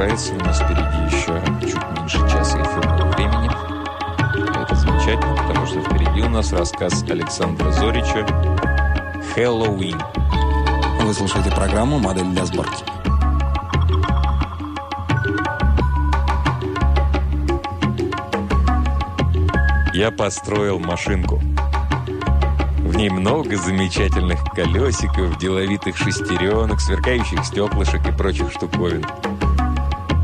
продолжается. У нас впереди еще чуть меньше часа эфирного времени. Это замечательно, потому что впереди у нас рассказ Александра Зорича «Хэллоуин». Вы слушаете программу «Модель для сборки». Я построил машинку. В ней много замечательных колесиков, деловитых шестеренок, сверкающих стеклышек и прочих штуковин.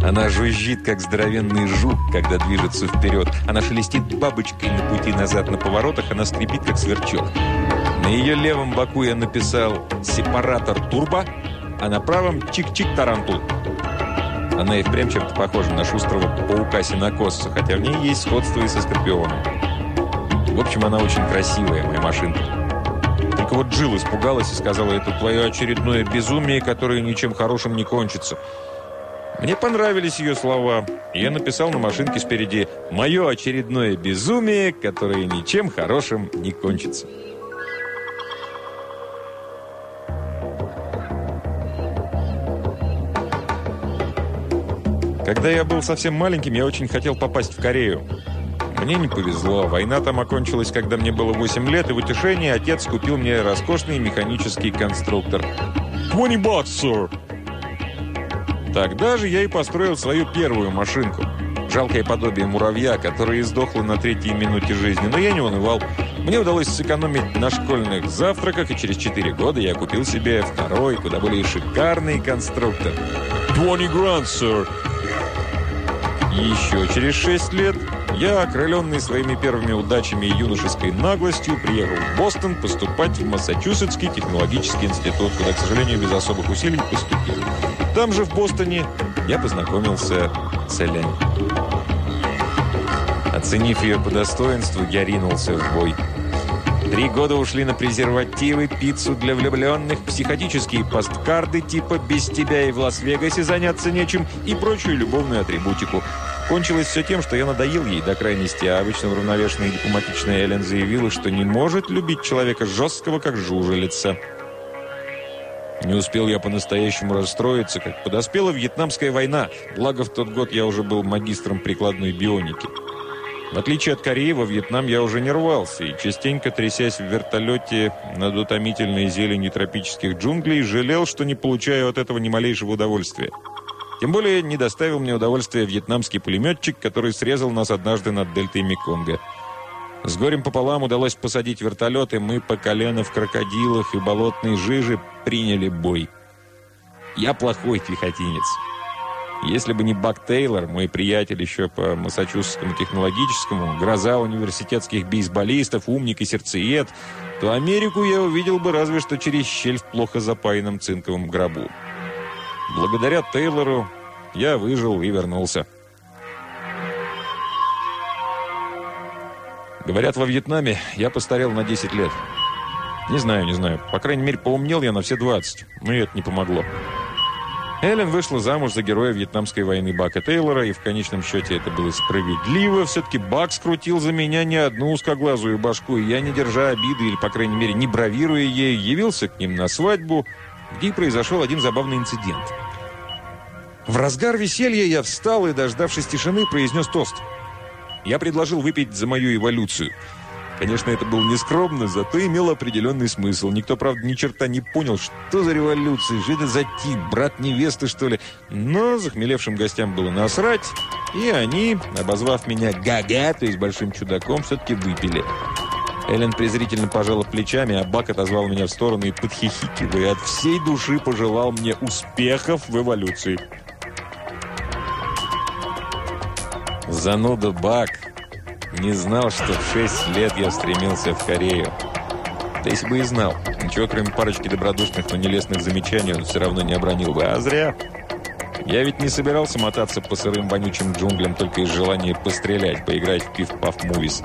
Она жужжит, как здоровенный жук, когда движется вперед. Она шелестит бабочкой на пути назад на поворотах, она скрипит, как сверчок. На ее левом боку я написал «Сепаратор турбо», а на правом «Чик-чик тарантул». Она и впрямь чем-то похожа на шустрого паука-синокосца, хотя в ней есть сходство и со Скорпионом. В общем, она очень красивая, моя машинка. Только вот Джилл испугалась и сказала, это твое очередное безумие, которое ничем хорошим не кончится. Мне понравились ее слова. Я написал на машинке спереди «Мое очередное безумие, которое ничем хорошим не кончится». Когда я был совсем маленьким, я очень хотел попасть в Корею. Мне не повезло. Война там окончилась, когда мне было 8 лет, и в утешении отец купил мне роскошный механический конструктор. 20 bucks, sir. Тогда же я и построил свою первую машинку. Жалкое подобие муравья, которое издохло на третьей минуте жизни, но я не унывал. Мне удалось сэкономить на школьных завтраках, и через 4 года я купил себе второй, куда более шикарный конструктор. 20 grand, sir. Еще через 6 лет я, окрыленный своими первыми удачами и юношеской наглостью, приехал в Бостон поступать в Массачусетский технологический институт, куда, к сожалению, без особых усилий поступил. Там же, в Бостоне, я познакомился с Элен. Оценив ее по достоинству, я ринулся в бой. Три года ушли на презервативы, пиццу для влюбленных, психотические посткарды типа «Без тебя и в Лас-Вегасе заняться нечем» и прочую любовную атрибутику – Кончилось все тем, что я надоел ей до крайности, а обычно уравновешенная и дипломатичная Эллен заявила, что не может любить человека жесткого, как жужелица. Не успел я по-настоящему расстроиться, как подоспела Вьетнамская война, благо в тот год я уже был магистром прикладной бионики. В отличие от Кореи, во Вьетнам я уже не рвался, и частенько, трясясь в вертолете над утомительной зеленью тропических джунглей, жалел, что не получаю от этого ни малейшего удовольствия. Тем более не доставил мне удовольствия вьетнамский пулеметчик, который срезал нас однажды над дельтой Меконга. С горем пополам удалось посадить вертолет, и мы по колено в крокодилах и болотной жиже приняли бой. Я плохой пехотинец. Если бы не Бак Тейлор, мой приятель еще по Массачусетскому технологическому, гроза университетских бейсболистов, умник и сердцеед, то Америку я увидел бы разве что через щель в плохо запаянном цинковом гробу. Благодаря Тейлору я выжил и вернулся. Говорят, во Вьетнаме я постарел на 10 лет. Не знаю, не знаю. По крайней мере, поумнел я на все 20. Но это не помогло. Эллен вышла замуж за героя Вьетнамской войны Бака Тейлора, и в конечном счете это было справедливо. Все-таки Бак скрутил за меня не одну узкоглазую башку, и я, не держа обиды, или, по крайней мере, не бравируя ей, явился к ним на свадьбу, где произошел один забавный инцидент. В разгар веселья я встал и, дождавшись тишины, произнес тост. Я предложил выпить за мою эволюцию. Конечно, это было нескромно, зато имел определенный смысл. Никто, правда, ни черта не понял, что за революция, что это за тип, брат невесты, что ли. Но захмелевшим гостям было насрать, и они, обозвав меня «гага», то есть большим чудаком, все-таки выпили. Эллен презрительно пожала плечами, а Бак отозвал меня в сторону и, подхихикивая, от всей души пожелал мне успехов в эволюции. Зануда Бак не знал, что в 6 лет я стремился в Корею. Да если бы и знал, ничего кроме парочки добродушных, но нелестных замечаний он все равно не обронил бы. А зря. Я ведь не собирался мотаться по сырым вонючим джунглям только из желания пострелять, поиграть в пиф-паф-мувис.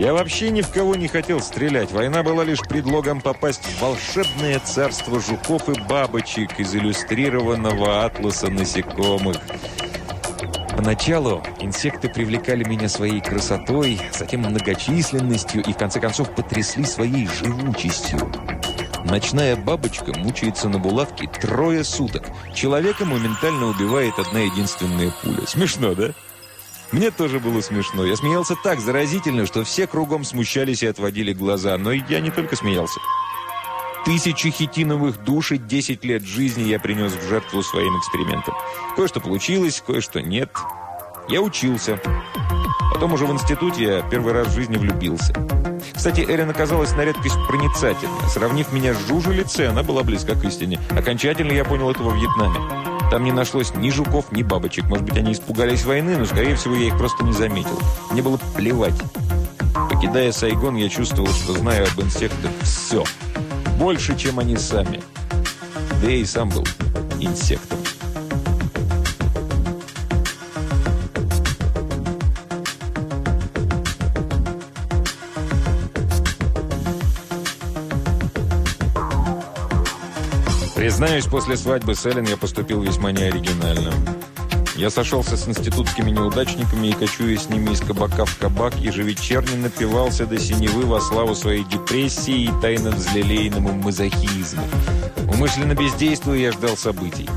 Я вообще ни в кого не хотел стрелять. Война была лишь предлогом попасть в волшебное царство жуков и бабочек из иллюстрированного атласа насекомых. Поначалу инсекты привлекали меня своей красотой, затем многочисленностью и, в конце концов, потрясли своей живучестью. Ночная бабочка мучается на булавке трое суток. Человека моментально убивает одна единственная пуля. Смешно, да? Мне тоже было смешно. Я смеялся так заразительно, что все кругом смущались и отводили глаза. Но я не только смеялся. Тысячи хитиновых душ и 10 лет жизни я принес в жертву своим экспериментам. Кое-что получилось, кое-что нет. Я учился. Потом уже в институте я первый раз в жизни влюбился. Кстати, Эрин оказалась на редкость проницательна. Сравнив меня с жужелицей, она была близка к истине. Окончательно я понял это во Вьетнаме. Там не нашлось ни жуков, ни бабочек. Может быть, они испугались войны, но, скорее всего, я их просто не заметил. Мне было плевать. Покидая Сайгон, я чувствовал, что знаю об инсектах все. Больше, чем они сами. Да я и сам был инсектом. Признаюсь, после свадьбы с Эллен я поступил весьма неоригинально. Я сошелся с институтскими неудачниками и, кочуя с ними из кабака в кабак, ежевечерне напивался до синевы во славу своей депрессии и тайно взлелеянному мазохизму. Умышленно бездействуя, я ждал событий.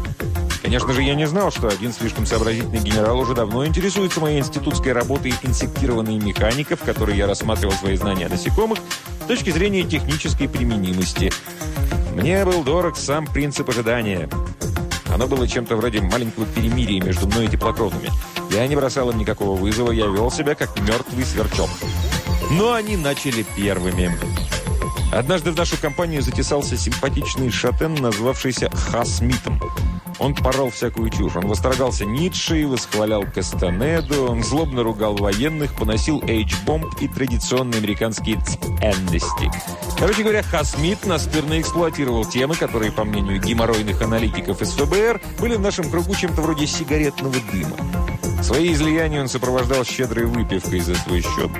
Конечно же, я не знал, что один слишком сообразительный генерал уже давно интересуется моей институтской работой инсектированной механиков, в которой я рассматривал свои знания о насекомых с точки зрения технической применимости – мне был дорог сам принцип ожидания. Оно было чем-то вроде маленького перемирия между мной и теплокровными. Я не бросал им никакого вызова, я вел себя как мертвый сверчок. Но они начали первыми. Однажды в нашу компанию затесался симпатичный шатен, назвавшийся Хасмитом. Он порол всякую чушь. Он восторгался Ницше, восхвалял Кастанеду, он злобно ругал военных, поносил H-бомб и традиционные американские ценности. Короче говоря, Хасмит настырно эксплуатировал темы, которые, по мнению геморройных аналитиков из ФБР, были в нашем кругу чем-то вроде сигаретного дыма. Свои излияния он сопровождал щедрой выпивкой за свой счет.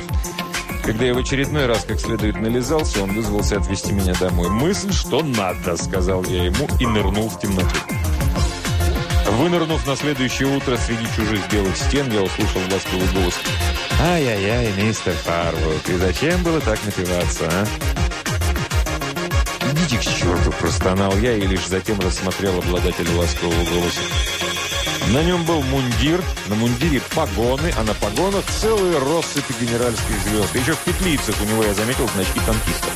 Когда я в очередной раз как следует нализался, он вызвался отвезти меня домой. «Мысль, что надо», — сказал я ему и нырнул в темноту. Вынырнув на следующее утро среди чужих белых стен, я услышал ласковый голос. «Ай-яй-яй, мистер Фарвуд, и зачем было так напиваться, а?» «Идите к черту!» – простонал я и лишь затем рассмотрел обладателя ласкового голоса. На нем был мундир, на мундире погоны, а на погонах целые россыпи генеральских звезд. Еще в петлицах у него я заметил значки танкиста.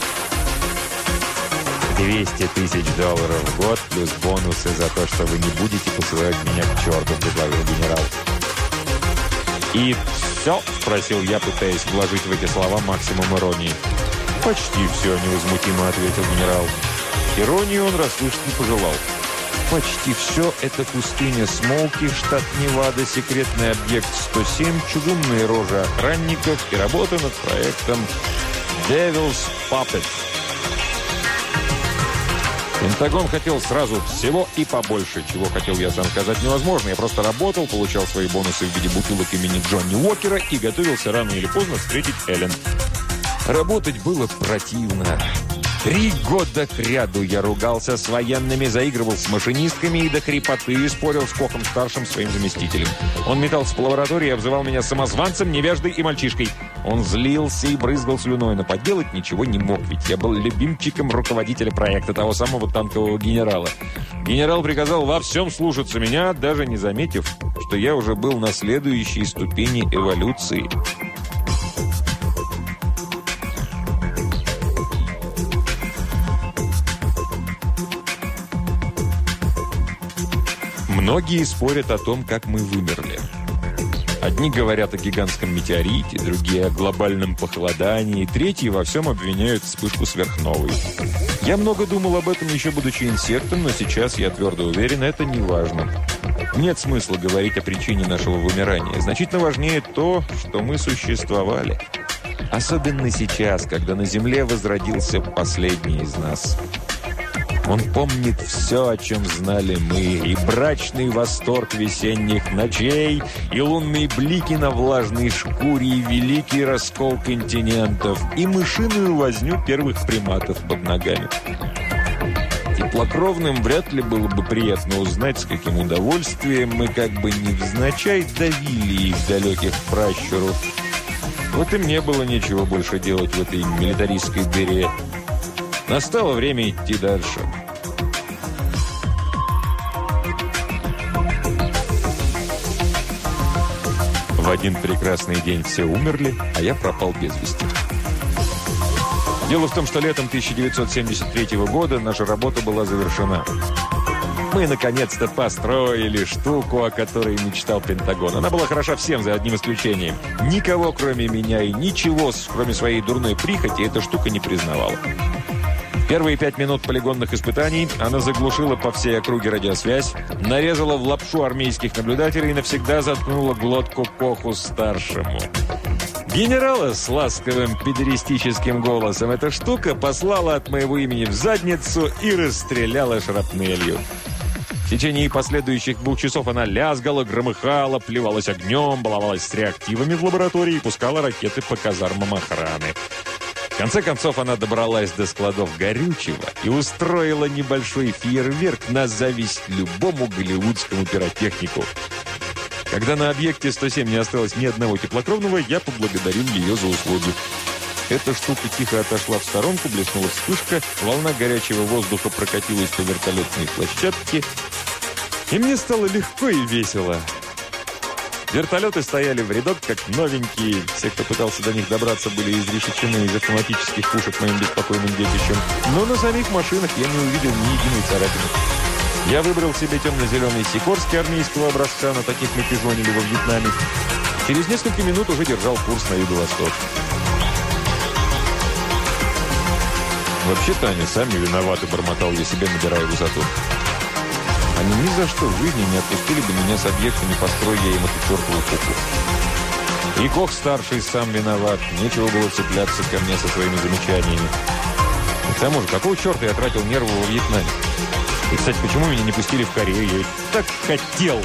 200 тысяч долларов в год плюс бонусы за то, что вы не будете посылать меня к черту, предложил генерал. «И все?» – спросил я, пытаясь вложить в эти слова максимум иронии. «Почти все», – невозмутимо ответил генерал. Иронию он расслышать не пожелал. Почти все – это пустыня Смолки, штат Невада, секретный объект 107, чугунные рожи охранников и работа над проектом «Devil's Puppet». Пентагон хотел сразу всего и побольше. Чего хотел я сам сказать невозможно. Я просто работал, получал свои бонусы в виде бутылок имени Джонни Уокера и готовился рано или поздно встретить Эллен. Работать было противно. Три года кряду я ругался с военными, заигрывал с машинистками и до хрипоты спорил с Кохом-старшим своим заместителем. Он метался по лаборатории и обзывал меня самозванцем, невеждой и мальчишкой. Он злился и брызгал слюной, но поделать ничего не мог, ведь я был любимчиком руководителя проекта, того самого танкового генерала. Генерал приказал во всем слушаться меня, даже не заметив, что я уже был на следующей ступени эволюции. Многие спорят о том, как мы вымерли. Одни говорят о гигантском метеорите, другие о глобальном похолодании, третьи во всем обвиняют вспышку сверхновой. Я много думал об этом, еще будучи инсектом, но сейчас я твердо уверен, это не важно. Нет смысла говорить о причине нашего вымирания. Значительно важнее то, что мы существовали. Особенно сейчас, когда на Земле возродился последний из нас – он помнит все, о чем знали мы, и брачный восторг весенних ночей, и лунные блики на влажной шкуре, и великий раскол континентов, и мышиную возню первых приматов под ногами. Теплокровным вряд ли было бы приятно узнать, с каким удовольствием мы как бы невзначай давили их далеких пращуров. Вот и мне было нечего больше делать в этой милитаристской дыре. Настало время идти дальше. В один прекрасный день все умерли, а я пропал без вести. Дело в том, что летом 1973 года наша работа была завершена. Мы наконец-то построили штуку, о которой мечтал Пентагон. Она была хороша всем, за одним исключением. Никого, кроме меня, и ничего, кроме своей дурной прихоти, эта штука не признавала. Первые пять минут полигонных испытаний она заглушила по всей округе радиосвязь, нарезала в лапшу армейских наблюдателей и навсегда заткнула глотку Коху-старшему. Генерала с ласковым педеристическим голосом эта штука послала от моего имени в задницу и расстреляла шрапнелью. В течение последующих двух часов она лязгала, громыхала, плевалась огнем, баловалась с реактивами в лаборатории и пускала ракеты по казармам охраны. В конце концов, она добралась до складов горючего и устроила небольшой фейерверк на зависть любому голливудскому пиротехнику. Когда на объекте 107 не осталось ни одного теплокровного, я поблагодарил ее за услуги. Эта штука тихо отошла в сторонку, блеснула вспышка, волна горячего воздуха прокатилась по вертолетной площадке, и мне стало легко и весело. Вертолеты стояли в рядок, как новенькие. Все, кто пытался до них добраться, были изрешечены из автоматических пушек моим беспокойным детищем. Но на самих машинах я не увидел ни единой царапины. Я выбрал себе темно-зеленый Сикорский армейского образца, на таких мы пижонили во Вьетнаме. Через несколько минут уже держал курс на юго-восток. «Вообще-то они сами виноваты», — бормотал я себе, набирая высоту. Они ни за что в жизни не отпустили бы меня с объекта, не построй я им эту чертову куклу. И Кох-старший сам виноват. Нечего было цепляться ко мне со своими замечаниями. И к тому же, какого черта я тратил нервы во Вьетнаме? И, кстати, почему меня не пустили в Корею? Я так хотел!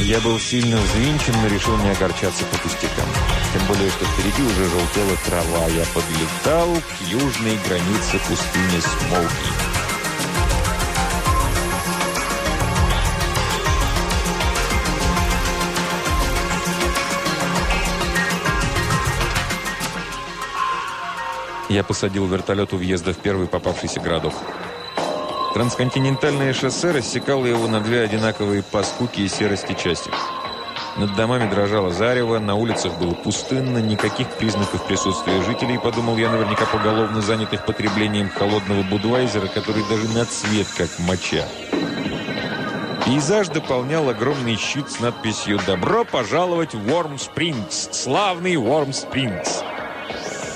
Я был сильно взвинчен, но решил не огорчаться по пустякам. Тем более, что впереди уже желтела трава. Я подлетал к южной границе пустыни Смолки. Я посадил вертолет у въезда в первый попавшийся городок. Трансконтинентальное шоссе рассекало его на две одинаковые по скуке и серости части. Над домами дрожало зарево, на улицах было пустынно, никаких признаков присутствия жителей, подумал я, наверняка поголовно занятых потреблением холодного будвайзера, который даже на цвет как моча. Пейзаж дополнял огромный щит с надписью «Добро пожаловать в Уорм Спрингс! Славный Уорм Спрингс!»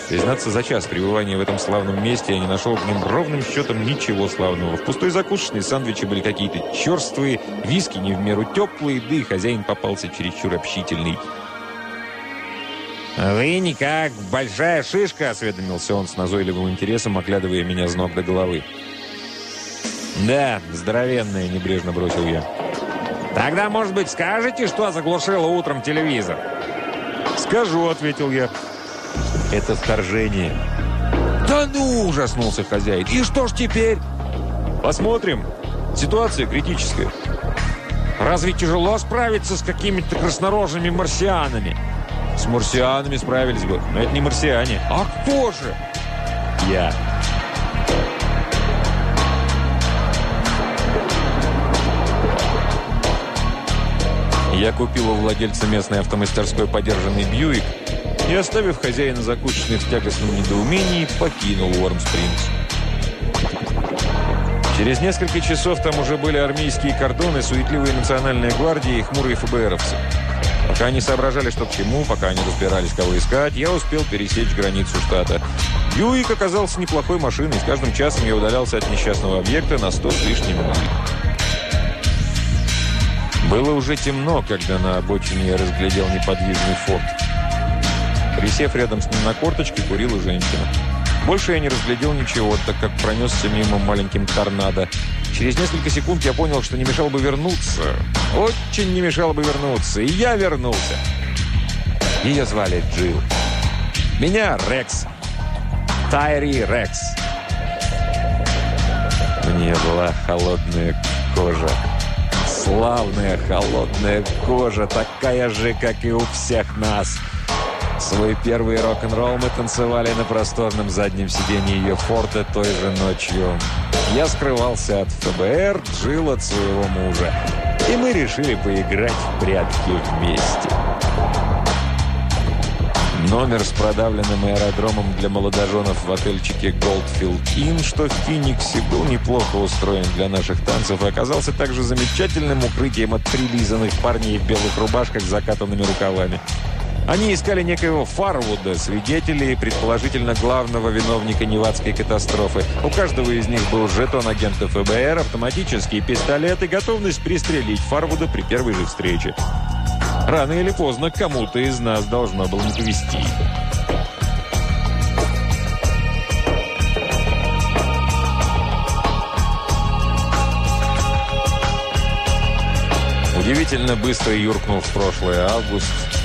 Признаться, за час пребывания в этом славном месте я не нашел в нем ровным счетом ничего славного. В пустой закусочной сандвичи были какие-то черствые, виски не в меру теплые, да и хозяин попался чересчур общительный. «Вы никак большая шишка», — осведомился он с назойливым интересом, оглядывая меня с ног до головы. «Да, здоровенная», — небрежно бросил я. «Тогда, может быть, скажете, что заглушило утром телевизор?» «Скажу», — ответил я. Это вторжение. «Да ну!» – ужаснулся хозяин. «И что ж теперь?» «Посмотрим. Ситуация критическая». «Разве тяжело справиться с какими-то краснорожими марсианами?» «С марсианами справились бы, но это не марсиане». «А кто же?» «Я». Я купил у владельца местной автомастерской подержанный Бьюик и, оставив хозяина закусочной в тягостном недоумении, покинул Уормспрингс. Через несколько часов там уже были армейские кордоны, суетливые национальные гвардии и хмурые ФБРовцы. Пока они соображали, что к чему, пока они разбирались, кого искать, я успел пересечь границу штата. Бьюик оказался неплохой машиной, с каждым часом я удалялся от несчастного объекта на 100 с лишним миль. Было уже темно, когда на обочине я разглядел неподвижный форт. Присев рядом с ним на корточке, курила женщина. Больше я не разглядел ничего, так как пронесся мимо маленьким торнадо. Через несколько секунд я понял, что не мешало бы вернуться. Очень не мешало бы вернуться. И я вернулся. Ее звали Джилл. Меня Рекс. Тайри Рекс. У нее была холодная кожа. Славная холодная кожа, такая же, как и у всех нас. Свой первый рок-н-ролл мы танцевали на просторном заднем сиденье ее форта той же ночью. Я скрывался от ФБР, Джилл от своего мужа. И мы решили поиграть в прятки вместе. Номер с продавленным аэродромом для молодоженов в отельчике Goldfield Inn, что в Финиксе, был неплохо устроен для наших танцев оказался также замечательным укрытием от прилизанных парней в белых рубашках с закатанными рукавами. Они искали некоего Фарвуда, свидетелей, предположительно главного виновника Невадской катастрофы. У каждого из них был жетон агента ФБР, автоматический пистолет и готовность пристрелить Фарвуда при первой же встрече. Рано или поздно кому-то из нас должно было не повезти. Удивительно быстро юркнул в прошлое август.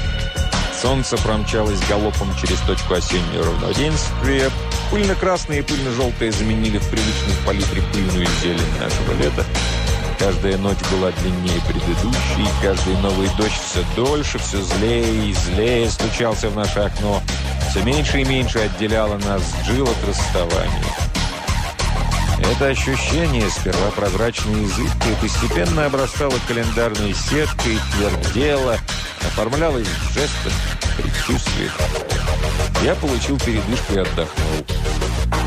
Солнце промчалось галопом через точку осеннего равноденствия. Пыльно-красные и пыльно-желтые заменили в привычной палитре пыльную зелень нашего лета. Каждая ночь была длиннее предыдущей, каждый новый дождь все дольше, все злее и злее стучался в наше окно. Все меньше и меньше отделяло нас с от расставания. Это ощущение, сперва прозрачное и постепенно обрастало календарной сеткой, твердело, оформлялось в жестах, предчувствиях. Я получил передышку и отдохнул.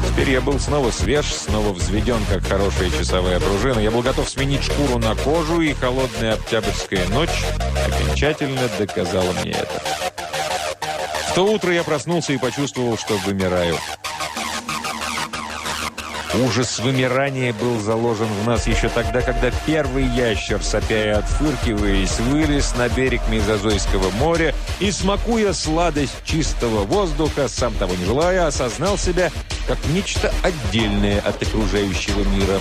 Теперь я был снова свеж, снова взведен, как хорошая часовая пружина. Я был готов сменить шкуру на кожу, и холодная октябрьская ночь окончательно доказала мне это. В то утро я проснулся и почувствовал, что вымираю. Ужас вымирания был заложен в нас еще тогда, когда первый ящер, сопя и отфыркиваясь, вылез на берег Мезозойского моря и, смакуя сладость чистого воздуха, сам того не желая, осознал себя как нечто отдельное от окружающего мира.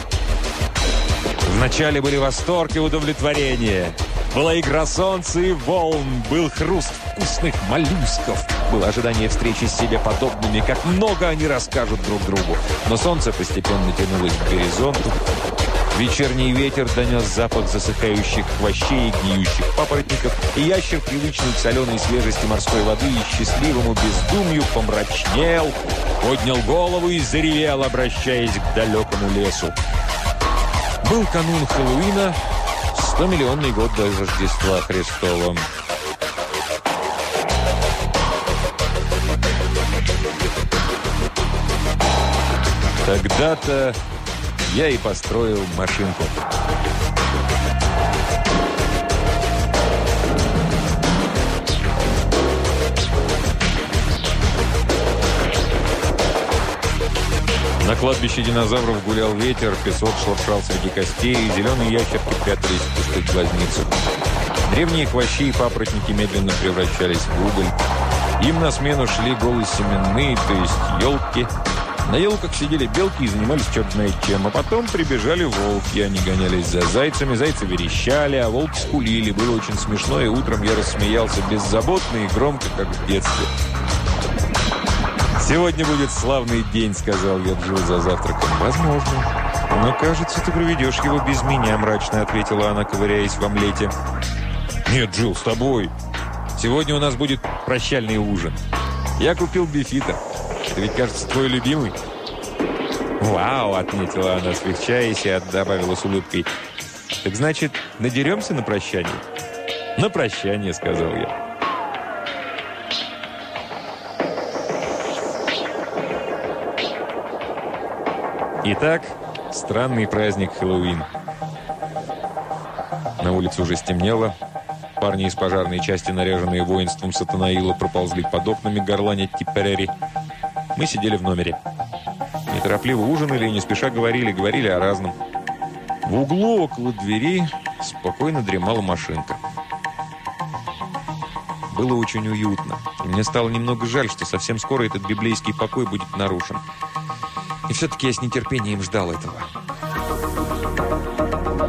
Вначале были восторг и удовлетворение. Была игра солнца и волн, был хруст вкусных моллюсков, было ожидание встречи с себе подобными, как много они расскажут друг другу. Но солнце постепенно тянулось к горизонту. Вечерний ветер донес запах засыхающих хвощей и гниющих папоротников, и ящер, привычный к соленой свежести морской воды и счастливому бездумью, помрачнел, поднял голову и заревел, обращаясь к далекому лесу. Был канун Хэллоуина, 100-миллионный год до Рождества Христова. Тогда-то я и построил машинку. Кладбище динозавров гулял ветер, песок шуршал среди костей, и зеленые ящерки прятались в пустых глазницах. Древние хвощи и папоротники медленно превращались в уголь. Им на смену шли голосеменные, то есть елки. На елках сидели белки и занимались черт знает чем. А потом прибежали волки. Они гонялись за зайцами, зайцы верещали, а волки скулили. Было очень смешно, и утром я рассмеялся беззаботно и громко, как в детстве. «Сегодня будет славный день», — сказал я Джилл за завтраком. «Возможно. Но, кажется, ты проведешь его без меня», — мрачно ответила она, ковыряясь в омлете. «Нет, Джилл, с тобой. Сегодня у нас будет прощальный ужин. Я купил бифита. Это ведь, кажется, твой любимый». «Вау!» — отметила она, смягчаясь, и добавила с улыбкой. «Так значит, надеремся на прощание?» «На прощание», — сказал я. Итак, странный праздник Хэллоуин. На улице уже стемнело. Парни из пожарной части, наряженные воинством Сатанаила, проползли под окнами горлани Типперери. Мы сидели в номере. Неторопливо ужинали и не спеша говорили, говорили о разном. В углу около двери спокойно дремала машинка. Было очень уютно. И мне стало немного жаль, что совсем скоро этот библейский покой будет нарушен. И все-таки я с нетерпением ждал этого.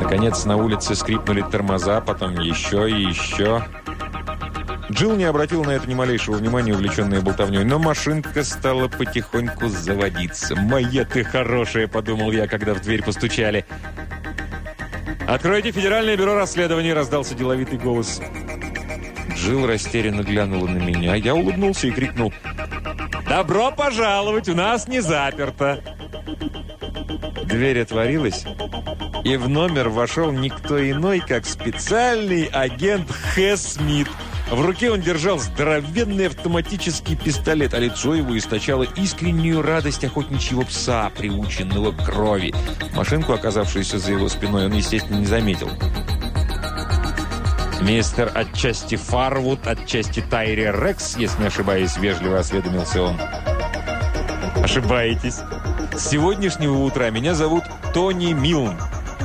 Наконец на улице скрипнули тормоза, потом еще и еще. Джилл не обратил на это ни малейшего внимания, увлеченная болтовней, но машинка стала потихоньку заводиться. «Моя ты хорошая!» – подумал я, когда в дверь постучали. «Откройте Федеральное бюро расследований!» – раздался деловитый голос. Джилл растерянно глянула на меня. Я улыбнулся и крикнул «Добро пожаловать! У нас не заперто!» Дверь отворилась, и в номер вошел никто иной, как специальный агент Хэ Смит. В руке он держал здоровенный автоматический пистолет, а лицо его источало искреннюю радость охотничьего пса, приученного к крови. Машинку, оказавшуюся за его спиной, он, естественно, не заметил. «Мистер отчасти Фарвуд, отчасти Тайри Рекс, если не ошибаюсь», — вежливо осведомился он. «Ошибаетесь. С сегодняшнего утра меня зовут Тони Милн.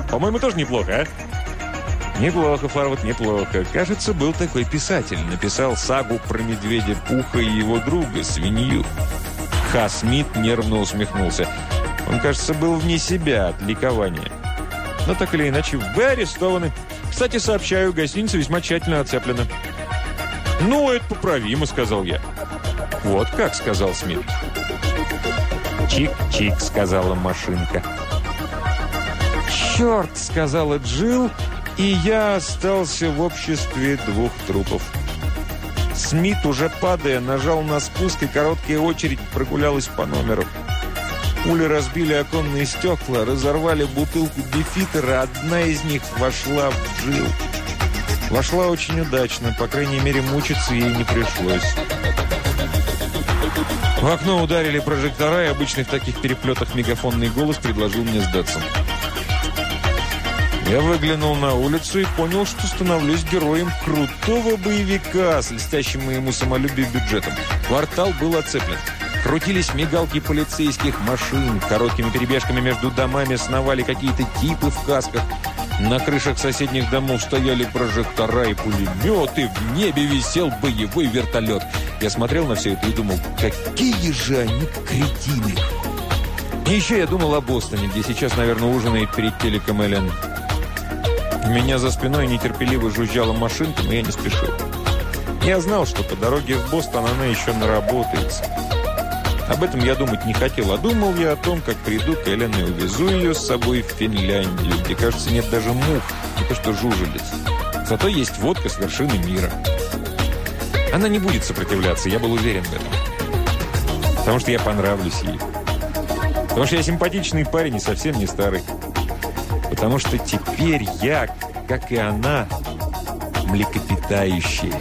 По-моему, тоже неплохо, а?» «Неплохо, Фарвуд, неплохо. Кажется, был такой писатель. Написал сагу про медведя Пуха и его друга, свинью». Ха Смит нервно усмехнулся. Он, кажется, был вне себя от ликования. Но так или иначе, вы арестованы. Кстати, сообщаю, гостиница весьма тщательно оцеплена. «Ну, это поправимо», — сказал я. «Вот как», — сказал Смит. «Чик-чик», — сказала машинка. «Черт», — сказала Джилл, и я остался в обществе двух трупов. Смит, уже падая, нажал на спуск, и короткая очередь прогулялась по номеру. Пули разбили оконные стекла, разорвали бутылку бифитера, одна из них вошла в Джилл. Вошла очень удачно, по крайней мере, мучиться ей не пришлось. В окно ударили прожектора, и обычно в таких переплетах мегафонный голос предложил мне сдаться. Я выглянул на улицу и понял, что становлюсь героем крутого боевика с льстящим моему самолюбию бюджетом. Квартал был оцеплен. Крутились мигалки полицейских машин, короткими перебежками между домами сновали какие-то типы в касках. На крышах соседних домов стояли прожектора и пулеметы, в небе висел боевой вертолет. Я смотрел на все это и думал, какие же они кретины. И еще я думал о Бостоне, где сейчас, наверное, ужинает перед телеком Эллен. Меня за спиной нетерпеливо жужжала машинка, но я не спешил. Я знал, что по дороге в Бостон она еще наработается. Об этом я думать не хотел, а думал я о том, как приду к Эллен и увезу ее с собой в Финляндию, где, кажется, нет даже мух, не то что жужелиц. Зато есть водка с вершины мира. Она не будет сопротивляться, я был уверен в этом. Потому что я понравлюсь ей. Потому что я симпатичный парень и совсем не старый. Потому что теперь я, как и она, млекопитающие.